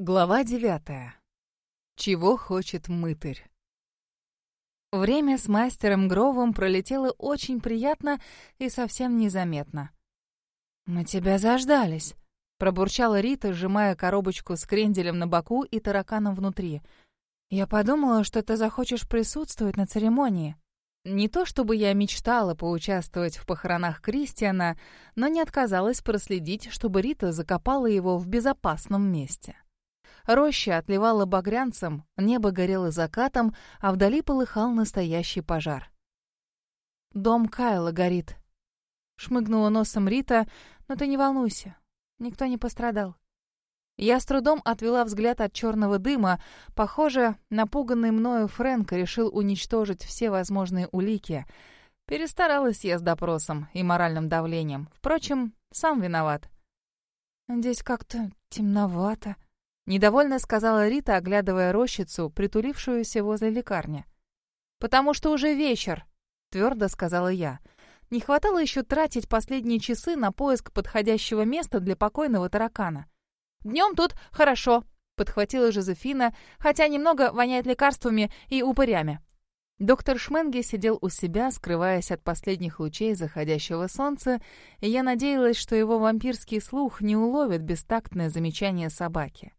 Глава девятая. Чего хочет мытарь? Время с мастером Гровом пролетело очень приятно и совсем незаметно. «Мы тебя заждались», — пробурчала Рита, сжимая коробочку с кренделем на боку и тараканом внутри. «Я подумала, что ты захочешь присутствовать на церемонии». Не то чтобы я мечтала поучаствовать в похоронах Кристиана, но не отказалась проследить, чтобы Рита закопала его в безопасном месте. Роща отливала багрянцем, небо горело закатом, а вдали полыхал настоящий пожар. «Дом Кайла горит», — шмыгнула носом Рита, «но ты не волнуйся, никто не пострадал». Я с трудом отвела взгляд от черного дыма. Похоже, напуганный мною Фрэнк решил уничтожить все возможные улики. Перестаралась я с допросом и моральным давлением. Впрочем, сам виноват. «Здесь как-то темновато», Недовольно сказала Рита, оглядывая рощицу, притулившуюся возле лекарни. «Потому что уже вечер», — твердо сказала я. Не хватало еще тратить последние часы на поиск подходящего места для покойного таракана. «Днем тут хорошо», — подхватила Жозефина, хотя немного воняет лекарствами и упырями. Доктор Шменги сидел у себя, скрываясь от последних лучей заходящего солнца, и я надеялась, что его вампирский слух не уловит бестактное замечание собаки.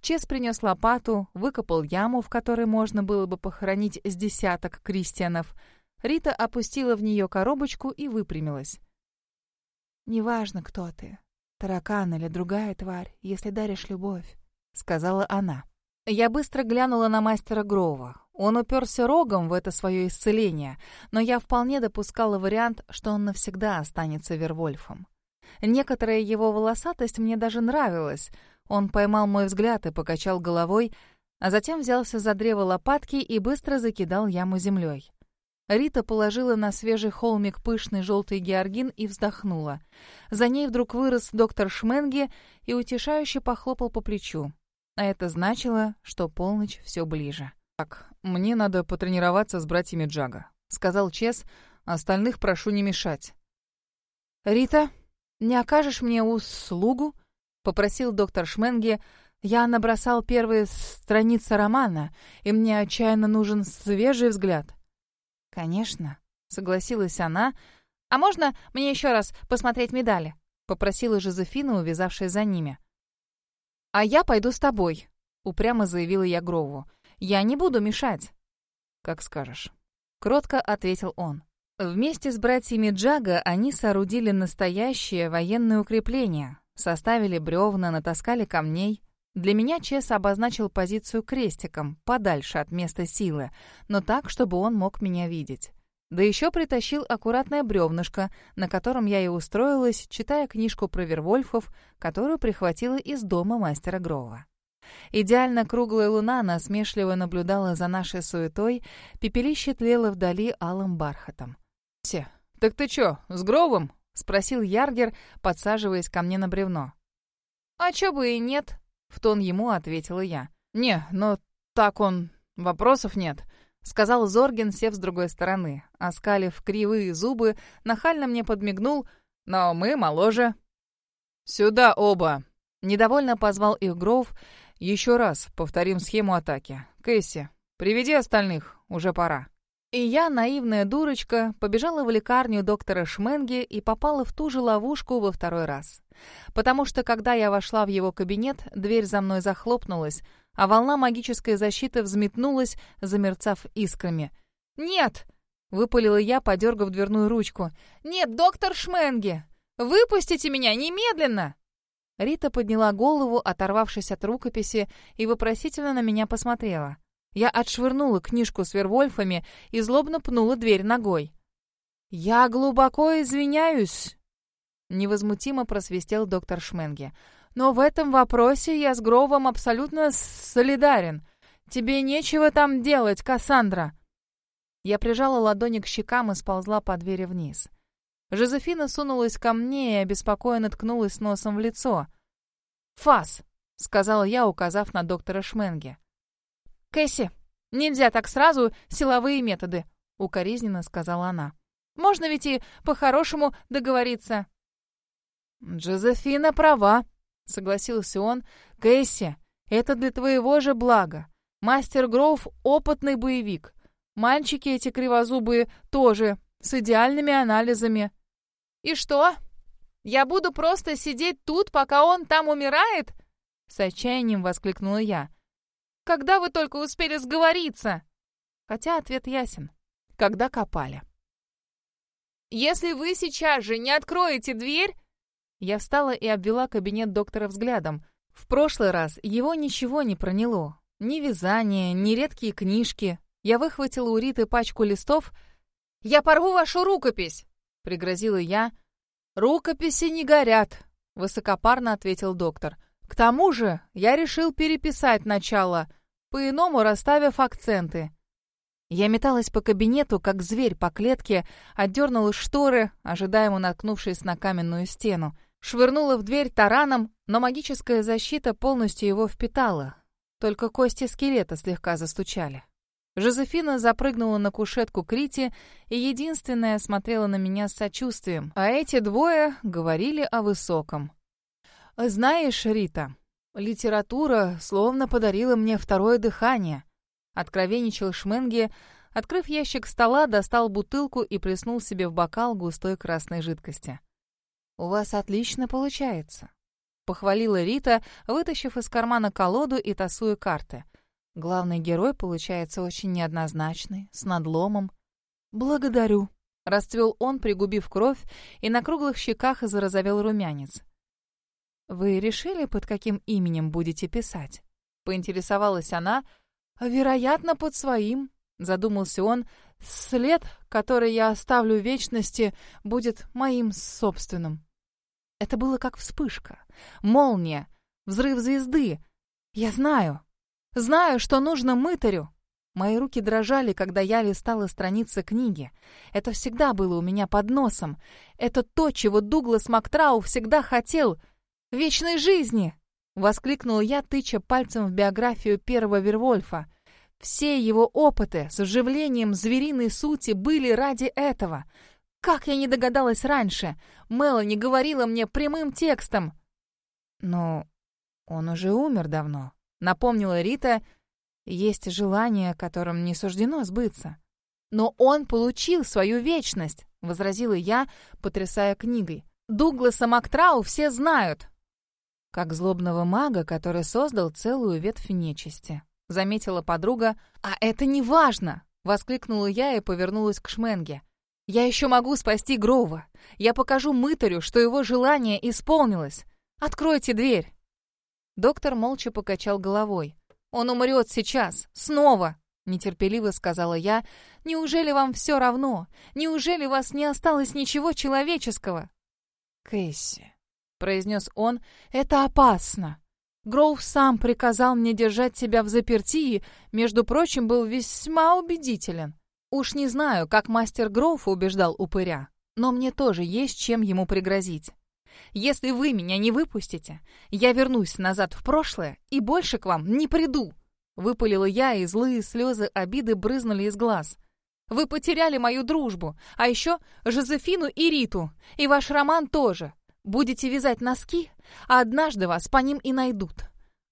Чес принес лопату, выкопал яму, в которой можно было бы похоронить с десяток крестьянов. Рита опустила в нее коробочку и выпрямилась. «Неважно, кто ты, таракан или другая тварь, если даришь любовь», — сказала она. Я быстро глянула на мастера Грова. Он уперся рогом в это свое исцеление, но я вполне допускала вариант, что он навсегда останется Вервольфом. Некоторая его волосатость мне даже нравилась — он поймал мой взгляд и покачал головой, а затем взялся за древо лопатки и быстро закидал яму землей. Рита положила на свежий холмик пышный желтый георгин и вздохнула. За ней вдруг вырос доктор Шменги и утешающе похлопал по плечу. А это значило, что полночь все ближе. «Так, мне надо потренироваться с братьями Джага», — сказал Чес, «остальных прошу не мешать». «Рита, не окажешь мне услугу?» Попросил доктор Шменги. Я набросал первые страницы романа, и мне отчаянно нужен свежий взгляд. Конечно, согласилась она. А можно мне еще раз посмотреть медали? попросила Жозефина, увязавшая за ними. А я пойду с тобой, упрямо заявила я Грову. Я не буду мешать. Как скажешь, кротко ответил он. Вместе с братьями Джага они соорудили настоящее военное укрепление, Составили бревна, натаскали камней. Для меня Чес обозначил позицию крестиком, подальше от места силы, но так, чтобы он мог меня видеть. Да еще притащил аккуратное бревнышко, на котором я и устроилась, читая книжку про Вервольфов, которую прихватила из дома мастера Грова. Идеально круглая луна насмешливо наблюдала за нашей суетой, пепелище тлело вдали алым бархатом. «Все, так ты чё, с Гровом?» — спросил Яргер, подсаживаясь ко мне на бревно. «А чё бы и нет?» — в тон ему ответила я. «Не, но так он... вопросов нет», — сказал Зорген, сев с другой стороны. Оскалив кривые зубы, нахально мне подмигнул, «но мы моложе». «Сюда оба!» — недовольно позвал их Гроув. «Еще раз повторим схему атаки. Кэсси, приведи остальных, уже пора». И я, наивная дурочка, побежала в лекарню доктора Шменги и попала в ту же ловушку во второй раз. Потому что, когда я вошла в его кабинет, дверь за мной захлопнулась, а волна магической защиты взметнулась, замерцав искрами. «Нет!» — выпалила я, подергав дверную ручку. «Нет, доктор Шменги! Выпустите меня немедленно!» Рита подняла голову, оторвавшись от рукописи, и вопросительно на меня посмотрела. Я отшвырнула книжку с вервольфами и злобно пнула дверь ногой. «Я глубоко извиняюсь», — невозмутимо просвистел доктор Шменге. «Но в этом вопросе я с Гровом абсолютно солидарен. Тебе нечего там делать, Кассандра». Я прижала ладони к щекам и сползла по двери вниз. Жозефина сунулась ко мне и обеспокоенно ткнулась носом в лицо. «Фас», — сказала я, указав на доктора Шменге. «Кэсси, нельзя так сразу силовые методы», — укоризненно сказала она. «Можно ведь и по-хорошему договориться». «Джозефина права», — согласился он. «Кэсси, Это для твоего же блага. Мастер Гроув — опытный боевик. Мальчики эти кривозубые тоже, с идеальными анализами. И что? Я буду просто сидеть тут, пока он там умирает? С отчаянием воскликнула я. Когда вы только успели сговориться? Хотя ответ ясен. Когда копали. Если вы сейчас же не откроете дверь... Я встала и обвела кабинет доктора взглядом. В прошлый раз его ничего не проняло. Ни вязание, ни редкие книжки. Я выхватила у Риты пачку листов. «Я порву вашу рукопись!» — пригрозила я. «Рукописи не горят», — высокопарно ответил доктор. «К тому же я решил переписать начало, по-иному расставив акценты. Я металась по кабинету, как зверь по клетке, отдернула шторы, ожидаемо наткнувшись на каменную стену. Швырнула в дверь тараном, но магическая защита полностью его впитала. Только кости скелета слегка застучали. Жозефина запрыгнула на кушетку Крити и единственная смотрела на меня с сочувствием, а эти двое говорили о высоком. «Знаешь, Рита, литература словно подарила мне второе дыхание», Откровенничал Шменги, открыв ящик стола, достал бутылку и плеснул себе в бокал густой красной жидкости. «У вас отлично получается», — похвалила Рита, вытащив из кармана колоду и тасуя карты. «Главный герой получается очень неоднозначный, с надломом». «Благодарю», — расцвел он, пригубив кровь, и на круглых щеках зарозовел румянец. «Вы решили, под каким именем будете писать?» — поинтересовалась она, — «Вероятно, под своим», — задумался он. «След, который я оставлю в вечности, будет моим собственным». Это было как вспышка, молния, взрыв звезды. Я знаю, знаю, что нужно мытарю. Мои руки дрожали, когда я листала страницы книги. Это всегда было у меня под носом. Это то, чего Дуглас Мактрау всегда хотел. Вечной жизни. Воскликнул я, тыча пальцем в биографию первого Вервольфа. Все его опыты с оживлением звериной сути были ради этого. Как я не догадалась раньше? Мелани говорила мне прямым текстом. Но он уже умер давно, напомнила Рита. Есть желание, которым не суждено сбыться. Но он получил свою вечность, возразила я, потрясая книгой. Дугласа Мактрау все знают, как злобного мага, который создал целую ветвь нечисти. Заметила подруга. «А это не важно!» — воскликнула я и повернулась к Шменге. «Я еще могу спасти Грова. Я покажу мытарю, что его желание исполнилось. Откройте дверь!» Доктор молча покачал головой. «Он умрет сейчас! Снова!» — нетерпеливо сказала я. «Неужели вам все равно? Неужели у вас не осталось ничего человеческого?» «Кэсси», произнес он, — «это опасно». Гроув сам приказал мне держать себя в заперти и, между прочим, был весьма убедителен. Уж не знаю, как мастер Гроув убеждал упыря, но мне тоже есть чем ему пригрозить. Если вы меня не выпустите, я вернусь назад в прошлое и больше к вам не приду. Выпалила я, и злые слезы обиды брызнули из глаз. Вы потеряли мою дружбу, а еще Жозефину и Риту, и ваш роман тоже. Будете вязать носки, а однажды вас по ним и найдут.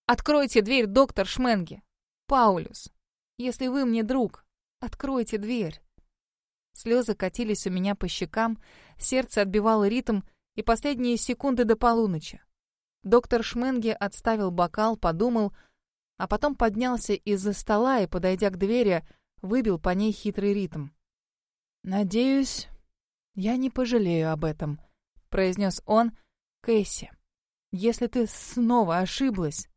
Откройте дверь, доктор Шменге. Паулюс, если вы мне друг, откройте дверь. Слезы катились у меня по щекам, сердце отбивало ритм и последние секунды до полуночи. Доктор Шменге отставил бокал, подумал, а потом поднялся из-за стола и, подойдя к двери, выбил по ней хитрый ритм. «Надеюсь, я не пожалею об этом», произнес он. «Кэсси, если ты снова ошиблась...»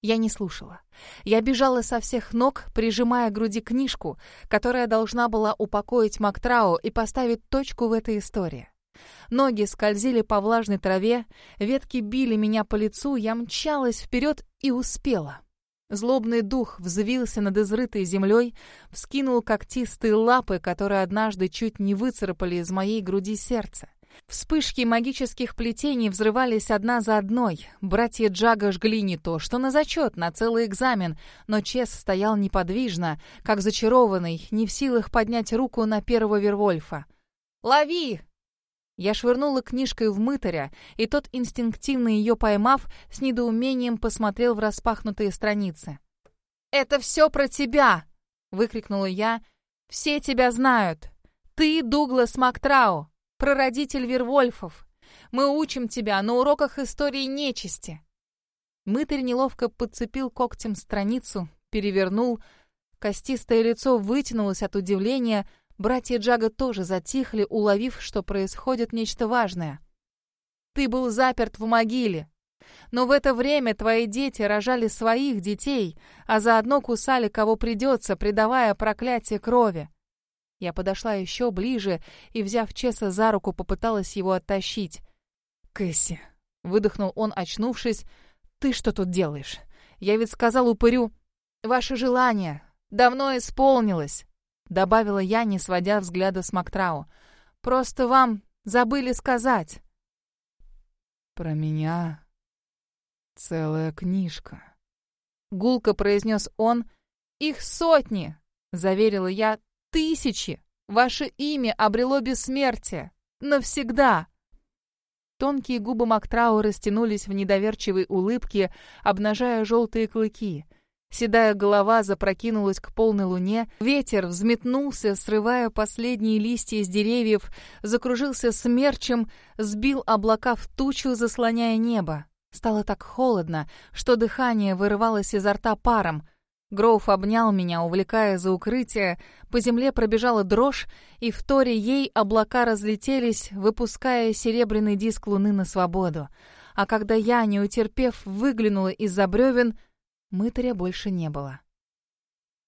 Я не слушала. Я бежала со всех ног, прижимая к груди книжку, которая должна была упокоить Мактрау и поставить точку в этой истории. Ноги скользили по влажной траве, ветки били меня по лицу, я мчалась вперед и успела. Злобный дух взвился над изрытой землей, вскинул когтистые лапы, которые однажды чуть не выцарапали из моей груди сердце. Вспышки магических плетений взрывались одна за одной. Братья Джага жгли не то, что на зачет, на целый экзамен, но Чес стоял неподвижно, как зачарованный, не в силах поднять руку на первого Вервольфа. «Лови!» Я швырнула книжкой в мытаря, и тот, инстинктивно ее поймав, с недоумением посмотрел в распахнутые страницы. «Это все про тебя!» — выкрикнула я. «Все тебя знают! Ты Дуглас Мактрау, прародитель Вервольфов! Мы учим тебя на уроках истории нечисти!» Мытарь неловко подцепил когтем страницу, перевернул. Костистое лицо вытянулось от удивления. Братья Джага тоже затихли, уловив, что происходит нечто важное. «Ты был заперт в могиле. Но в это время твои дети рожали своих детей, а заодно кусали кого придется, предавая проклятие крови. Я подошла еще ближе и, взяв Чеса за руку, попыталась его оттащить. «Кэсси», — выдохнул он, очнувшись, — «ты что тут делаешь? Я ведь сказал упырю, ваше желание давно исполнилось», — добавила я, не сводя взгляда с Мактрау. «Просто вам забыли сказать». «Про меня целая книжка», — гулко произнес он. «Их сотни», — заверила я, — «тысячи. Ваше имя обрело бессмертие. Навсегда». Тонкие губы Мактрау растянулись в недоверчивой улыбке, обнажая желтые клыки. Седая голова запрокинулась к полной луне, ветер взметнулся, срывая последние листья с деревьев, закружился смерчем, сбил облака в тучу, заслоняя небо. Стало так холодно, что дыхание вырывалось изо рта паром. Гроув обнял меня, увлекая за укрытие, по земле пробежала дрожь, и в торе ей облака разлетелись, выпуская серебряный диск луны на свободу. А когда я, не утерпев, выглянула из-за бревен, мытаря больше не было.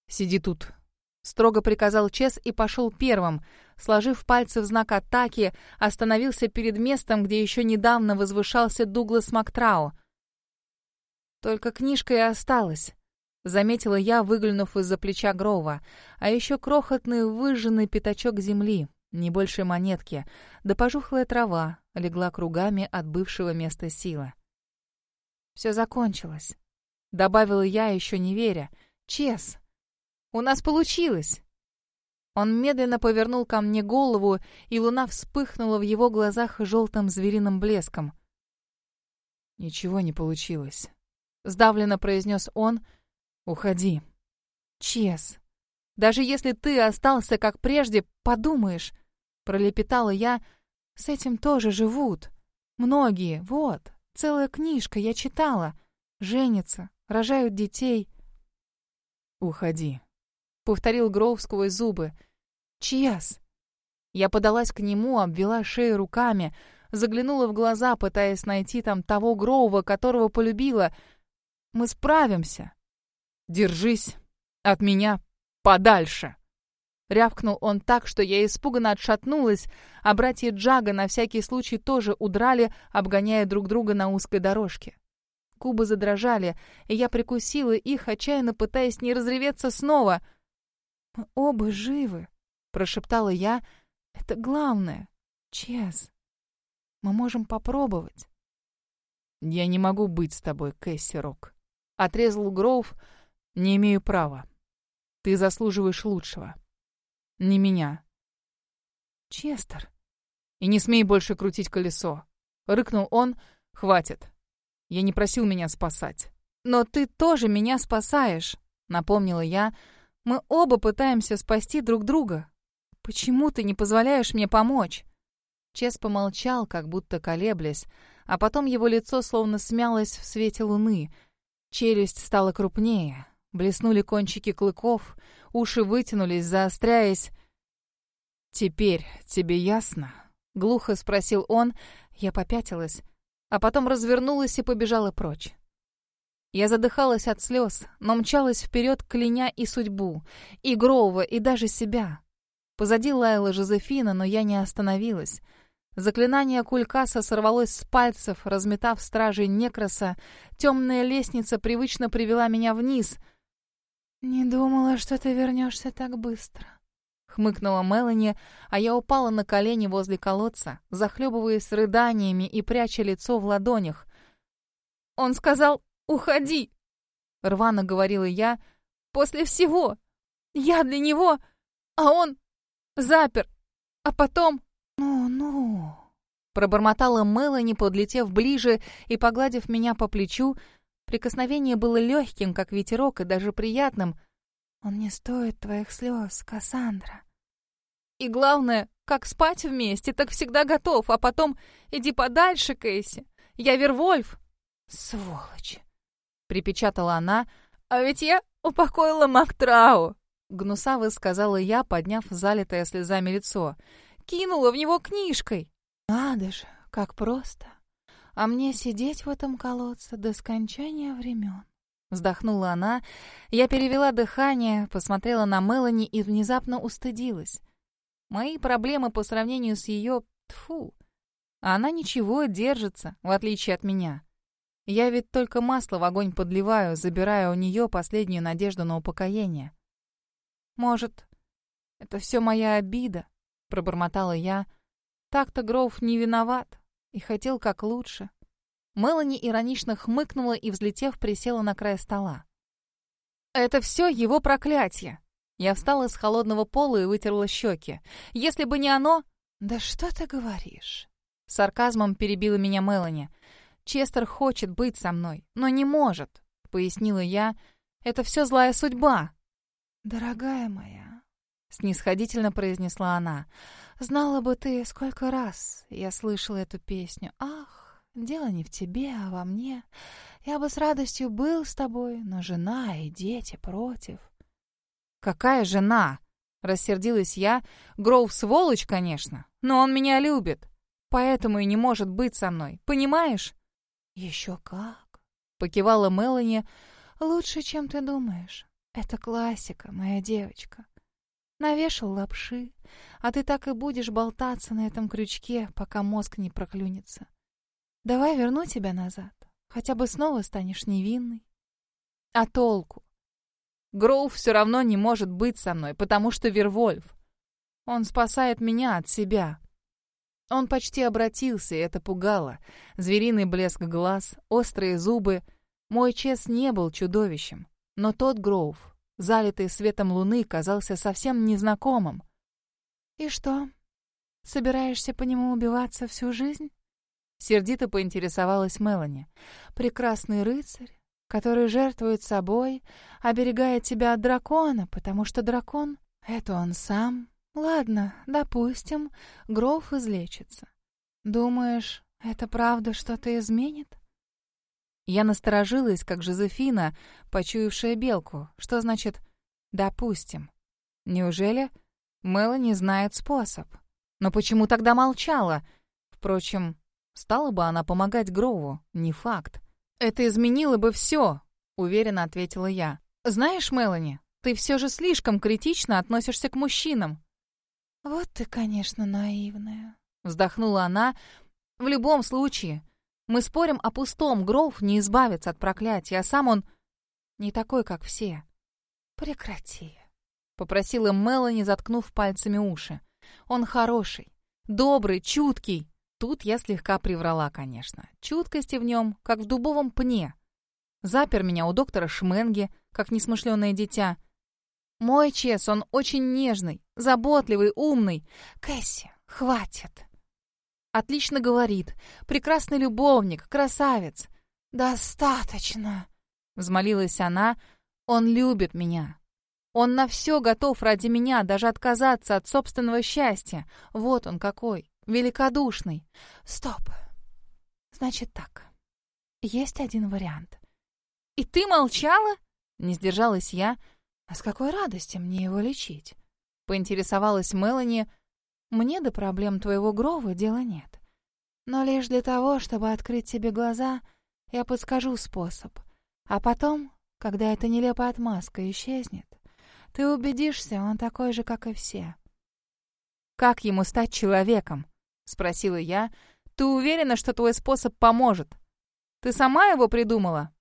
«Сиди тут», — строго приказал Чес и пошел первым. Сложив пальцы в знак атаки, остановился перед местом, где еще недавно возвышался Дуглас Мактрау. Только книжка и осталась. Заметила я, выглянув из-за плеча Грова. А еще крохотный выжженный пятачок земли, не больше монетки, да пожухлая трава легла кругами от бывшего места силы. «Все закончилось», — добавила я, еще не веря. «Чес, у нас получилось!» Он медленно повернул ко мне голову, и луна вспыхнула в его глазах желтым звериным блеском. «Ничего не получилось», — сдавленно произнес он, — Уходи. Чес, даже если ты остался как прежде, подумаешь, пролепетала я, с этим тоже живут. Многие, вот, целая книжка я читала. Женятся, рожают детей. Уходи, повторил Гроув сквозь зубы. Чес. Я подалась к нему, обвела шею руками, заглянула в глаза, пытаясь найти там того Гроува, которого полюбила. Мы справимся. Держись от меня подальше!» Рявкнул он так, что я испуганно отшатнулась, а братья Джага на всякий случай тоже удрали, обгоняя друг друга на узкой дорожке. Кубы задрожали, и я прикусила их, отчаянно пытаясь не разреветься снова. «Мы оба живы», — прошептала я. «Это главное. Чес. Мы можем попробовать». «Я не могу быть с тобой, Кэсси Рок», — отрезал Гроув, — не имею права. Ты заслуживаешь лучшего. Не меня. Честер. И не смей больше крутить колесо. Рыкнул он. Хватит. Я не просил меня спасать. Но ты тоже меня спасаешь, напомнила я. Мы оба пытаемся спасти друг друга. Почему ты не позволяешь мне помочь? Чес помолчал, как будто колеблясь, а потом его лицо словно смялось в свете луны. Челюсть стала крупнее, Блеснули кончики клыков, уши вытянулись, заостряясь. «Теперь тебе ясно?» — глухо спросил он. Я попятилась, а потом развернулась и побежала прочь. Я задыхалась от слез, но мчалась вперед, кляня и судьбу, и Гроува, и даже себя. Позади лаяла Жозефина, но я не остановилась. Заклинание Кулькаса сорвалось с пальцев, разметав стражей Некроса. Темная лестница привычно привела меня вниз — «Не думала, что ты вернешься так быстро», — хмыкнула Мелани, а я упала на колени возле колодца, захлебываясь рыданиями и пряча лицо в ладонях. «Он сказал, уходи!» — рвано говорила я. «После всего! Я для него, а он запер, а потом...» «Ну-ну...» Пробормотала Мелани, подлетев ближе и погладив меня по плечу. Прикосновение было легким, как ветерок, и даже приятным. «Он не стоит твоих слез, Кассандра». «И главное, как спать вместе, так всегда готов, а потом иди подальше, Кейси. Я Вервольф». «Сволочь!» — припечатала она. «А ведь я упокоила Мактрау!» Гнусаво сказала я, подняв залитое слезами лицо. «Кинула в него книжкой!» «Надо же, как просто! А мне сидеть в этом колодце до скончания времен!» Вздохнула она. Я перевела дыхание, посмотрела на Мелани и внезапно устыдилась. Мои проблемы по сравнению с ее... Тфу. Она ничего, держится, в отличие от меня. Я ведь только масло в огонь подливаю, забирая у нее последнюю надежду на упокоение. «Может, это все моя обида?» — пробормотала я. «Так-то Гроув не виноват и хотел как лучше». Мелани иронично хмыкнула и, взлетев, присела на край стола. «Это все его проклятие!» Я встала с холодного пола и вытерла щеки. «Если бы не оно...» «Да что ты говоришь?» Сарказмом перебила меня Мелани. «Честер хочет быть со мной, но не может», — пояснила я. «Это все злая судьба». «Дорогая моя», — снисходительно произнесла она, — «знала бы ты, сколько раз я слышала эту песню. Ах, дело не в тебе, а во мне. Я бы с радостью был с тобой, но жена и дети против». «Какая жена?» — рассердилась я. «Гроув сволочь, конечно, но он меня любит, поэтому и не может быть со мной, понимаешь?» «Еще как!» — покивала Мелани. «Лучше, чем ты думаешь. Это классика, моя девочка. Навешал лапши, а ты так и будешь болтаться на этом крючке, пока мозг не проклюнется. Давай верну тебя назад, хотя бы снова станешь невинной. А толку? Гроув все равно не может быть со мной, потому что Вервольф. Он спасает меня от себя. Он почти обратился, и это пугало. Звериный блеск глаз, острые зубы. Мой Чес не был чудовищем. Но тот Гроув, залитый светом луны, казался совсем незнакомым. «И что, собираешься по нему убиваться всю жизнь?» Сердито поинтересовалась Мелани. «Прекрасный рыцарь, который жертвует собой, оберегает тебя от дракона, потому что дракон — это он сам. Ладно, допустим, Гроув излечится. Думаешь, это правда что-то изменит?» Я насторожилась, как Жозефина, почуявшая белку. Что значит «допустим»? Неужели Мелани знает способ? Но почему тогда молчала? Впрочем, стала бы она помогать Грову, не факт. «Это изменило бы все», — уверенно ответила я. «Знаешь, Мелани, ты все же слишком критично относишься к мужчинам». «Вот ты, конечно, наивная», — вздохнула она. «В любом случае, мы спорим о пустом, Гроув не избавится от проклятия, а сам он не такой, как все. «Прекрати», — попросила Мелани, заткнув пальцами уши. «Он хороший, добрый, чуткий». Тут я слегка приврала, конечно. Чуткости в нем, как в дубовом пне. Запер меня у доктора Шменги, как несмышленое дитя. Мой Чес, он очень нежный, заботливый, умный. Кэсси, хватит. Отлично говорит. Прекрасный любовник, красавец. Достаточно, взмолилась она. Он любит меня. Он на все готов ради меня, даже отказаться от собственного счастья. Вот он какой, великодушный. Стоп. Значит так. Есть один вариант. И ты молчала? Не сдержалась я. А с какой радости мне его лечить? Поинтересовалась Мелани, мне до проблем твоего Грова дела нет. Но лишь для того, чтобы открыть тебе глаза, я подскажу способ. А потом, когда эта нелепая отмазка исчезнет, ты убедишься, он такой же, как и все. «Как ему стать человеком?» — спросила я. «Ты уверена, что твой способ поможет? Ты сама его придумала?»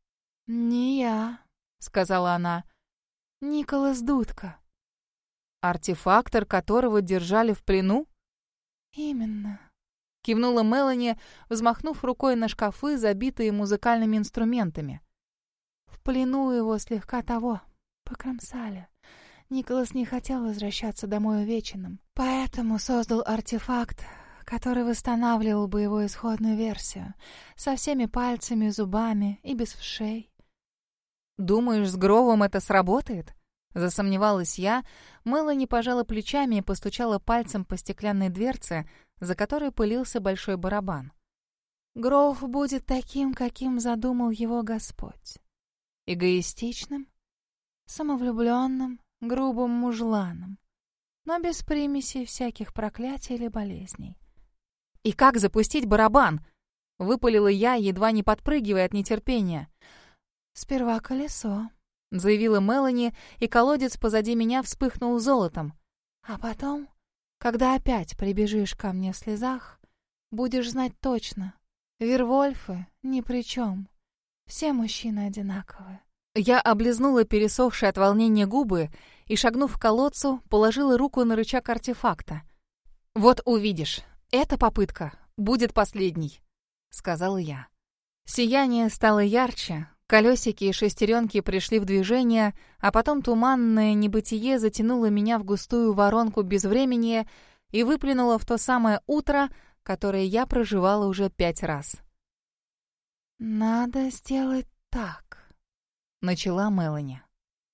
«Не я», — сказала она. «Николас Дудка». Артефактор, которого держали в плену? Именно. Кивнула Мелани, взмахнув рукой на шкафы, забитые музыкальными инструментами. В плену его слегка того, покромсали. Николас не хотел возвращаться домой увеченным, поэтому создал артефакт, который восстанавливал бы его исходную версию, со всеми пальцами, зубами и без вшей. «Думаешь, с Гровом это сработает?» Засомневалась я, Мелани пожала плечами и постучала пальцем по стеклянной дверце, за которой пылился большой барабан. Гроув будет таким, каким задумал его Господь. Эгоистичным, самовлюбленным, грубым мужланом, но без примесей всяких проклятий или болезней. «И как запустить барабан?» — выпалила я, едва не подпрыгивая от нетерпения. «Сперва колесо», — заявила Мелани, и колодец позади меня вспыхнул золотом. «А потом, когда опять прибежишь ко мне в слезах, будешь знать точно, Вервольфы ни при чем. Все мужчины одинаковы». Я облизнула пересохшие от волнения губы и, шагнув к колодцу, положила руку на рычаг артефакта. «Вот увидишь, эта попытка будет последней», — сказала я. Сияние стало ярче, колесики и шестеренки пришли в движение, а потом туманное небытие затянуло меня в густую воронку безвремени и выплюнуло в то самое утро, которое я проживала уже пять раз. «Надо сделать так», — начала Мелани.